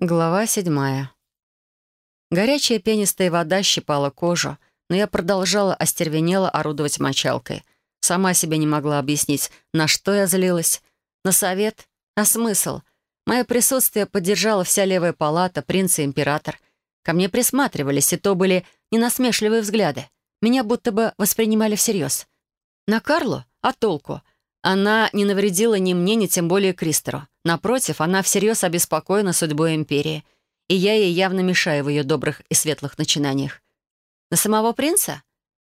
Глава седьмая. Горячая пенистая вода щипала кожу, но я продолжала остервенело орудовать мочалкой. Сама себе не могла объяснить, на что я злилась. На совет? А смысл? Мое присутствие поддержала вся левая палата, принц и император. Ко мне присматривались, и то были ненасмешливые взгляды. Меня будто бы воспринимали всерьез. На Карлу? А толку? Она не навредила ни мне, ни тем более Кристеру. Напротив, она всерьез обеспокоена судьбой империи, и я ей явно мешаю в ее добрых и светлых начинаниях. На самого принца?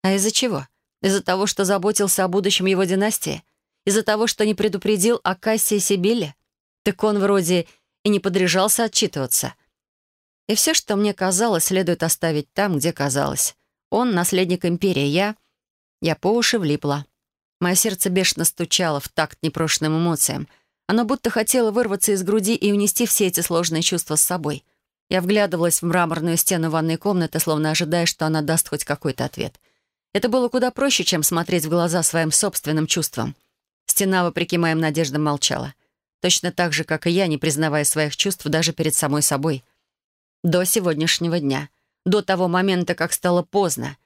А из-за чего? Из-за того, что заботился о будущем его династии? Из-за того, что не предупредил о Кассии Сибилле? Так он вроде и не подряжался отчитываться. И все, что мне казалось, следует оставить там, где казалось. Он — наследник империи, я... Я по уши влипла. Мое сердце бешено стучало в такт непрошенным эмоциям. Оно будто хотело вырваться из груди и унести все эти сложные чувства с собой. Я вглядывалась в мраморную стену ванной комнаты, словно ожидая, что она даст хоть какой-то ответ. Это было куда проще, чем смотреть в глаза своим собственным чувствам. Стена, вопреки моим надеждам, молчала. Точно так же, как и я, не признавая своих чувств даже перед самой собой. До сегодняшнего дня. До того момента, как стало поздно.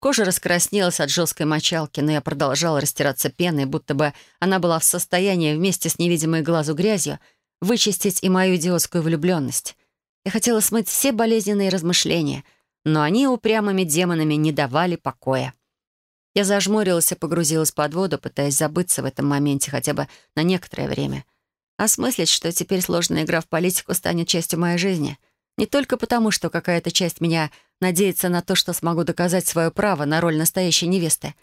Кожа раскраснелась от жесткой мочалки, но я продолжала растираться пеной, будто бы она была в состоянии вместе с невидимой глазу грязью вычистить и мою идиотскую влюбленность. Я хотела смыть все болезненные размышления, но они упрямыми демонами не давали покоя. Я зажмурилась и погрузилась под воду, пытаясь забыться в этом моменте хотя бы на некоторое время. Осмыслить, что теперь сложная игра в политику станет частью моей жизни — не только потому, что какая-то часть меня надеется на то, что смогу доказать свое право на роль настоящей невесты,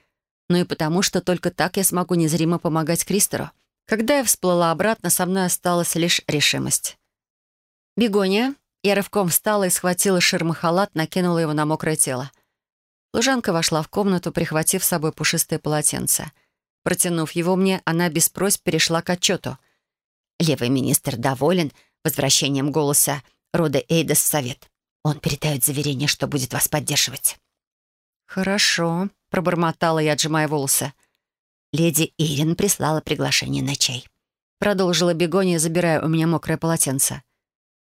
но и потому, что только так я смогу незримо помогать Кристеру. Когда я всплыла обратно, со мной осталась лишь решимость. «Бегония!» Я рывком встала и схватила ширмы-халат, накинула его на мокрое тело. Служанка вошла в комнату, прихватив с собой пушистое полотенце. Протянув его мне, она без просьб перешла к отчету. «Левый министр доволен возвращением голоса рода Эйдас в совет. Он передает заверение, что будет вас поддерживать». «Хорошо», — пробормотала я, отжимая волосы. «Леди Ирин прислала приглашение на чай». Продолжила Бегония, забирая у меня мокрое полотенце.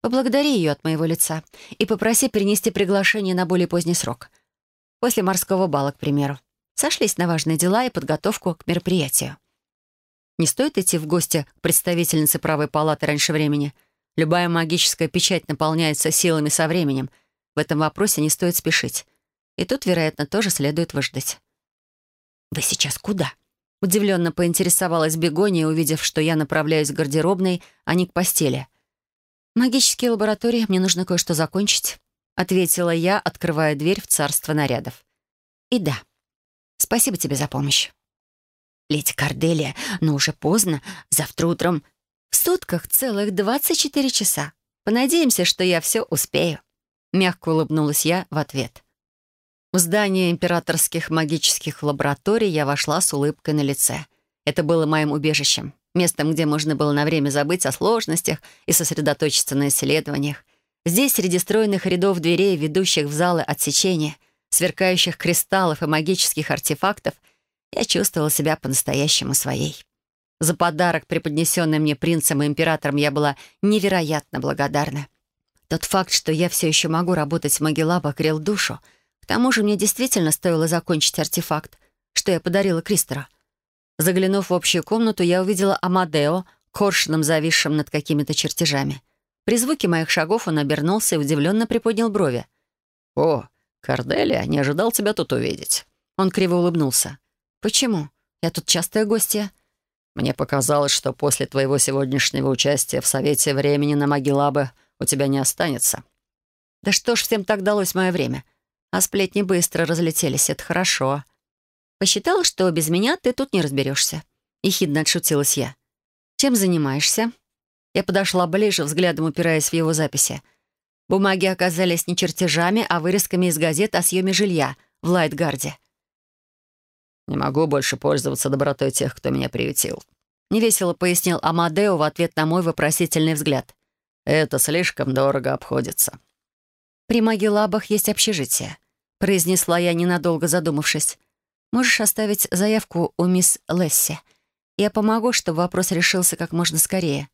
«Поблагодари ее от моего лица и попроси перенести приглашение на более поздний срок. После морского бала, к примеру. Сошлись на важные дела и подготовку к мероприятию. Не стоит идти в гости к представительнице правой палаты раньше времени — Любая магическая печать наполняется силами со временем. В этом вопросе не стоит спешить. И тут, вероятно, тоже следует выждать. «Вы сейчас куда?» Удивленно поинтересовалась Бегония, увидев, что я направляюсь к гардеробной, а не к постели. «Магические лаборатории, мне нужно кое-что закончить», — ответила я, открывая дверь в царство нарядов. «И да, спасибо тебе за помощь». «Леди Корделия, но уже поздно. Завтра утром в сутках целых 24 часа. Понадеемся, что я все успею». Мягко улыбнулась я в ответ. В здание императорских магических лабораторий я вошла с улыбкой на лице. Это было моим убежищем, местом, где можно было на время забыть о сложностях и сосредоточиться на исследованиях. Здесь, среди стройных рядов дверей, ведущих в залы отсечения, сверкающих кристаллов и магических артефактов, я чувствовала себя по-настоящему своей. За подарок, преподнесенный мне принцем и императором, я была невероятно благодарна. Тот факт, что я все еще могу работать в Магеллабах, грел душу. К тому же мне действительно стоило закончить артефакт, что я подарила Кристеру. Заглянув в общую комнату, я увидела Амадео, коршуном зависшим над какими-то чертежами. При звуке моих шагов он обернулся и удивленно приподнял брови. «О, Корделия, не ожидал тебя тут увидеть». Он криво улыбнулся. «Почему? Я тут частая гостья». Мне показалось, что после твоего сегодняшнего участия в Совете времени на Магеллабе у тебя не останется». «Да что ж всем так далось мое время? А сплетни быстро разлетелись, это хорошо». «Посчитала, что без меня ты тут не разберешься», — ехидно отшутилась я. «Чем занимаешься?» Я подошла ближе, взглядом упираясь в его записи. Бумаги оказались не чертежами, а вырезками из газет о съеме жилья в Лайтгарде. Не могу больше пользоваться добротой тех, кто меня приютил». Невесело пояснил Амадео в ответ на мой вопросительный взгляд. «Это слишком дорого обходится». «При Магеллабах есть общежитие», — произнесла я, ненадолго задумавшись. «Можешь оставить заявку у мисс Лесси. Я помогу, чтобы вопрос решился как можно скорее».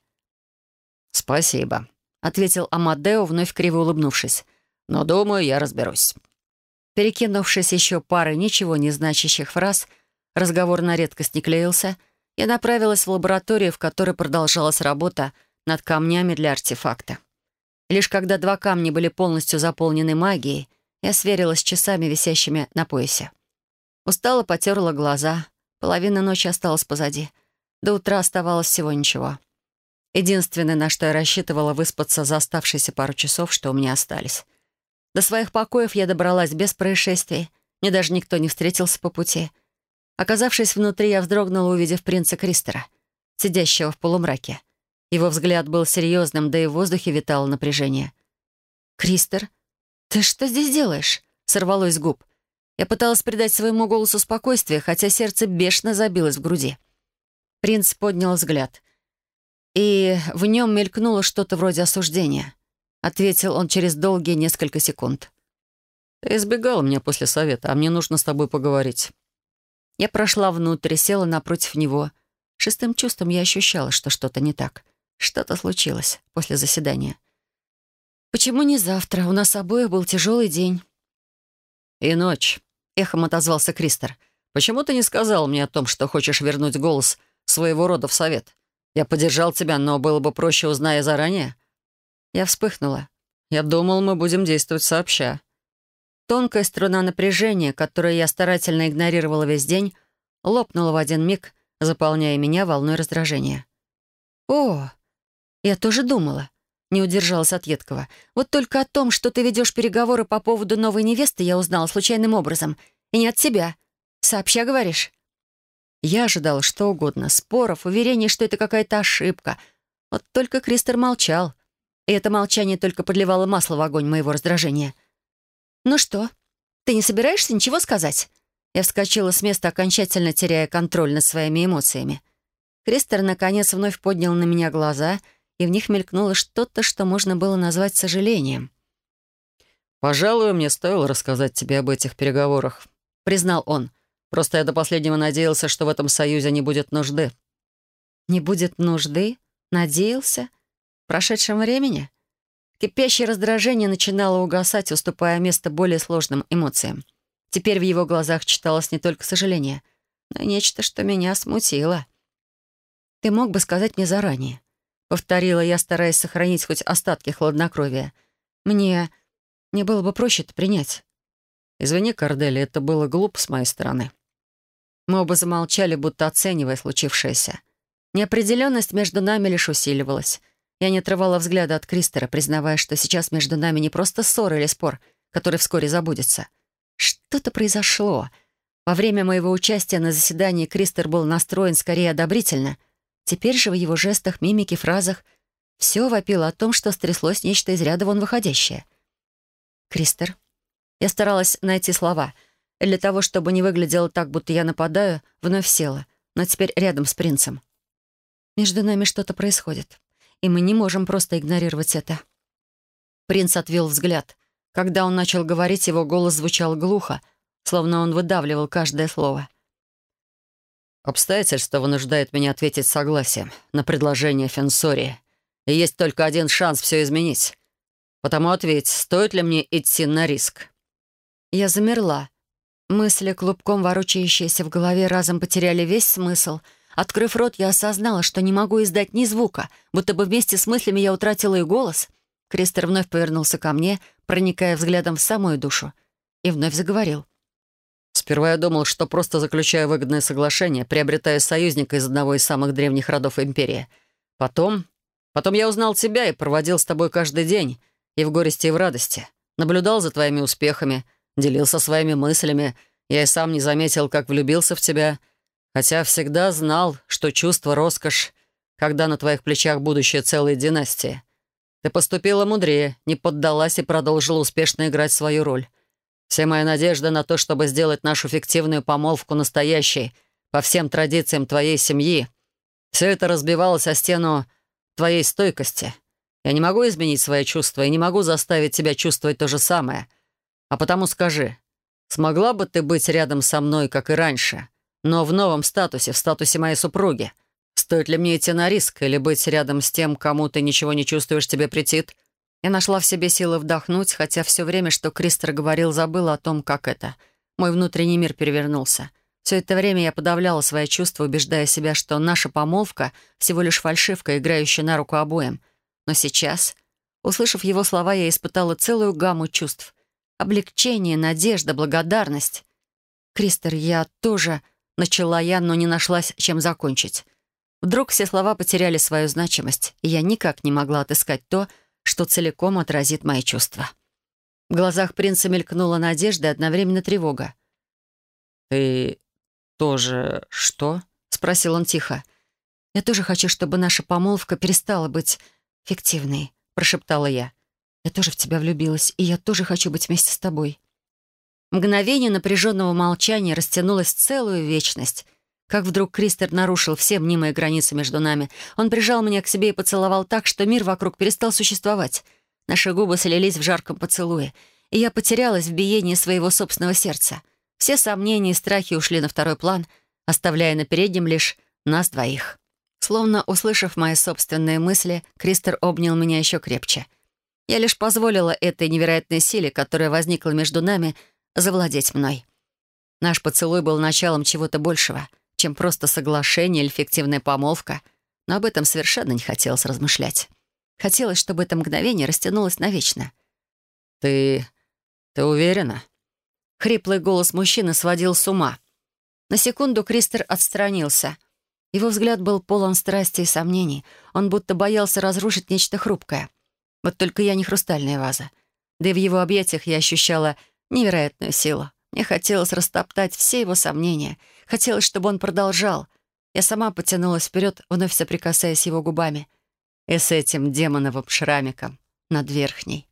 «Спасибо», — ответил Амадео, вновь криво улыбнувшись. «Но, думаю, я разберусь». Перекинувшись еще парой ничего не значащих фраз, разговор на редкость не клеился, я направилась в лабораторию, в которой продолжалась работа над камнями для артефакта. Лишь когда два камня были полностью заполнены магией, я сверилась с часами, висящими на поясе. Устала, потерла глаза. Половина ночи осталась позади. До утра оставалось всего ничего. Единственное, на что я рассчитывала выспаться за оставшиеся пару часов, что у меня остались. До своих покоев я добралась без происшествий. Мне даже никто не встретился по пути. Оказавшись внутри, я вздрогнула, увидев принца Кристера, сидящего в полумраке. Его взгляд был серьезным, да и в воздухе витало напряжение. «Кристер, ты что здесь делаешь?» — сорвалось с губ. Я пыталась придать своему голосу спокойствие, хотя сердце бешено забилось в груди. Принц поднял взгляд. И в нем мелькнуло что-то вроде осуждения. Ответил он через долгие несколько секунд. «Ты избегал меня после совета, а мне нужно с тобой поговорить». Я прошла внутрь села напротив него. Шестым чувством я ощущала, что что-то не так. Что-то случилось после заседания. «Почему не завтра? У нас обоих был тяжелый день». «И ночь», — эхом отозвался Кристер. «Почему ты не сказал мне о том, что хочешь вернуть голос своего рода в совет? Я поддержал тебя, но было бы проще, узная заранее». Я вспыхнула. «Я думал, мы будем действовать сообща». Тонкая струна напряжения, которую я старательно игнорировала весь день, лопнула в один миг, заполняя меня волной раздражения. «О, я тоже думала», — не удержалась от едкого. «Вот только о том, что ты ведешь переговоры по поводу новой невесты, я узнала случайным образом. И не от тебя. Сообща, говоришь?» Я ожидала что угодно. Споров, уверений, что это какая-то ошибка. Вот только Кристер молчал. И это молчание только подливало масло в огонь моего раздражения — «Ну что, ты не собираешься ничего сказать?» Я вскочила с места, окончательно теряя контроль над своими эмоциями. Кристер, наконец, вновь поднял на меня глаза, и в них мелькнуло что-то, что можно было назвать сожалением. «Пожалуй, мне стоило рассказать тебе об этих переговорах», — признал он. «Просто я до последнего надеялся, что в этом союзе не будет нужды». «Не будет нужды? Надеялся? Прошедшем времени?» Кипящее раздражение начинало угасать, уступая место более сложным эмоциям. Теперь в его глазах читалось не только сожаление, но и нечто, что меня смутило. «Ты мог бы сказать мне заранее?» — повторила я, стараясь сохранить хоть остатки хладнокровия. «Мне... мне было бы проще это принять». «Извини, Кордели, это было глупо с моей стороны». Мы оба замолчали, будто оценивая случившееся. Неопределенность между нами лишь усиливалась — я не отрывала взгляда от Кристера, признавая, что сейчас между нами не просто ссора или спор, который вскоре забудется. Что-то произошло. Во время моего участия на заседании Кристер был настроен скорее одобрительно. Теперь же в его жестах, мимике, фразах все вопило о том, что стряслось нечто из ряда вон выходящее. «Кристер». Я старалась найти слова. Для того, чтобы не выглядело так, будто я нападаю, вновь села, но теперь рядом с принцем. «Между нами что-то происходит и мы не можем просто игнорировать это». Принц отвел взгляд. Когда он начал говорить, его голос звучал глухо, словно он выдавливал каждое слово. «Обстоятельства вынуждают меня ответить согласием на предложение Фенсории. И есть только один шанс все изменить. Потому ответь, стоит ли мне идти на риск?» Я замерла. Мысли, клубком ворочающиеся в голове, разом потеряли весь смысл — Открыв рот, я осознала, что не могу издать ни звука, будто бы вместе с мыслями я утратила и голос. Кристер вновь повернулся ко мне, проникая взглядом в самую душу, и вновь заговорил. «Сперва я думал, что просто заключаю выгодное соглашение, приобретая союзника из одного из самых древних родов Империи. Потом... Потом я узнал тебя и проводил с тобой каждый день, и в горести, и в радости. Наблюдал за твоими успехами, делился своими мыслями. Я и сам не заметил, как влюбился в тебя — Хотя всегда знал, что чувство — роскошь, когда на твоих плечах будущее целой династии. Ты поступила мудрее, не поддалась и продолжила успешно играть свою роль. Все мои надежды на то, чтобы сделать нашу фиктивную помолвку настоящей, по всем традициям твоей семьи, все это разбивалось о стену твоей стойкости. Я не могу изменить свои чувства и не могу заставить тебя чувствовать то же самое. А потому скажи, смогла бы ты быть рядом со мной, как и раньше?» Но в новом статусе, в статусе моей супруги, Стоит ли мне идти на риск или быть рядом с тем, кому ты ничего не чувствуешь, тебе претит? Я нашла в себе силы вдохнуть, хотя все время, что Кристер говорил, забыла о том, как это. Мой внутренний мир перевернулся. Все это время я подавляла свои чувства, убеждая себя, что наша помолвка — всего лишь фальшивка, играющая на руку обоим. Но сейчас, услышав его слова, я испытала целую гамму чувств. Облегчение, надежда, благодарность. «Кристер, я тоже...» — начала я, но не нашлась, чем закончить. Вдруг все слова потеряли свою значимость, и я никак не могла отыскать то, что целиком отразит мои чувства. В глазах принца мелькнула надежда и одновременно тревога. «Ты тоже что?» — спросил он тихо. «Я тоже хочу, чтобы наша помолвка перестала быть фиктивной», — прошептала я. «Я тоже в тебя влюбилась, и я тоже хочу быть вместе с тобой». Мгновение напряженного молчания растянулось целую вечность. Как вдруг Кристер нарушил все мнимые границы между нами. Он прижал меня к себе и поцеловал так, что мир вокруг перестал существовать. Наши губы слились в жарком поцелуе, и я потерялась в биении своего собственного сердца. Все сомнения и страхи ушли на второй план, оставляя на переднем лишь нас двоих. Словно услышав мои собственные мысли, Кристер обнял меня еще крепче. Я лишь позволила этой невероятной силе, которая возникла между нами, завладеть мной. Наш поцелуй был началом чего-то большего, чем просто соглашение или фиктивная помолвка, но об этом совершенно не хотелось размышлять. Хотелось, чтобы это мгновение растянулось навечно. «Ты... ты уверена?» Хриплый голос мужчины сводил с ума. На секунду Кристер отстранился. Его взгляд был полон страсти и сомнений. Он будто боялся разрушить нечто хрупкое. Вот только я не хрустальная ваза. Да и в его объятиях я ощущала невероятную силу. Мне хотелось растоптать все его сомнения. Хотелось, чтобы он продолжал. Я сама потянулась вперед, вновь соприкасаясь его губами. И с этим демоновым шрамиком над верхней.